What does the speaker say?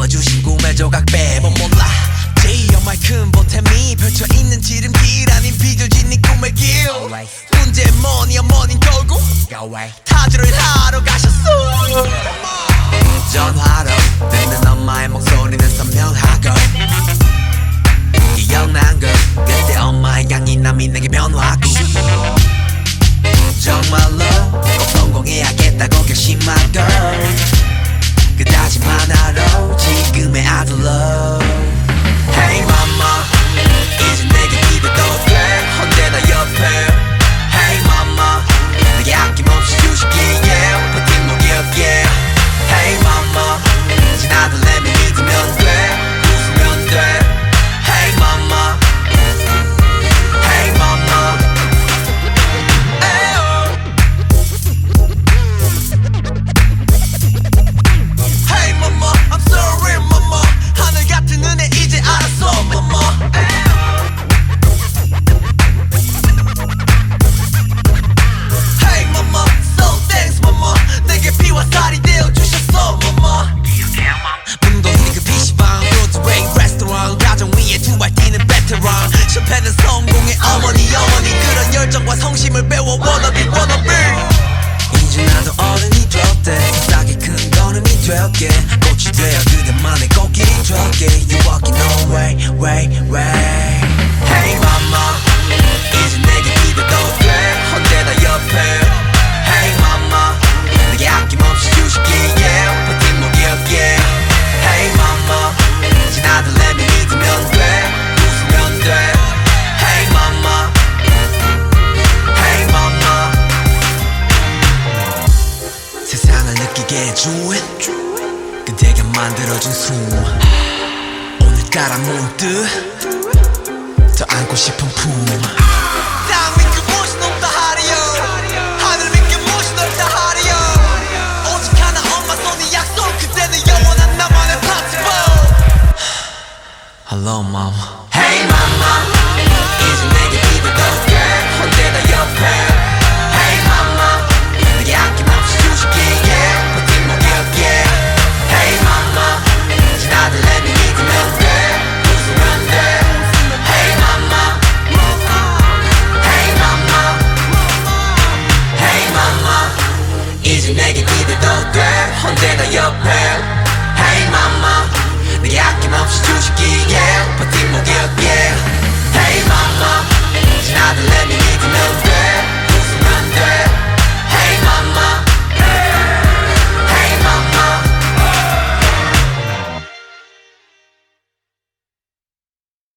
씌워주신 꿈의 조각 빼면 몰라. 제이어말 큰 보탬이 펼쳐있는 지름길 아닌 비둘진이 꿈의 길 문제 뭐니 어머닌 결국 타주를 하러 가셨어. 전화로 듣는 엄마의 목소리는 선명하고. broken 전해준 그대가 만들어준 숨 오늘따라 문득 더 안고 싶은 품 Hello, mom. Hey, mama. 이제 내게 기대도 girl. 언제나 옆에.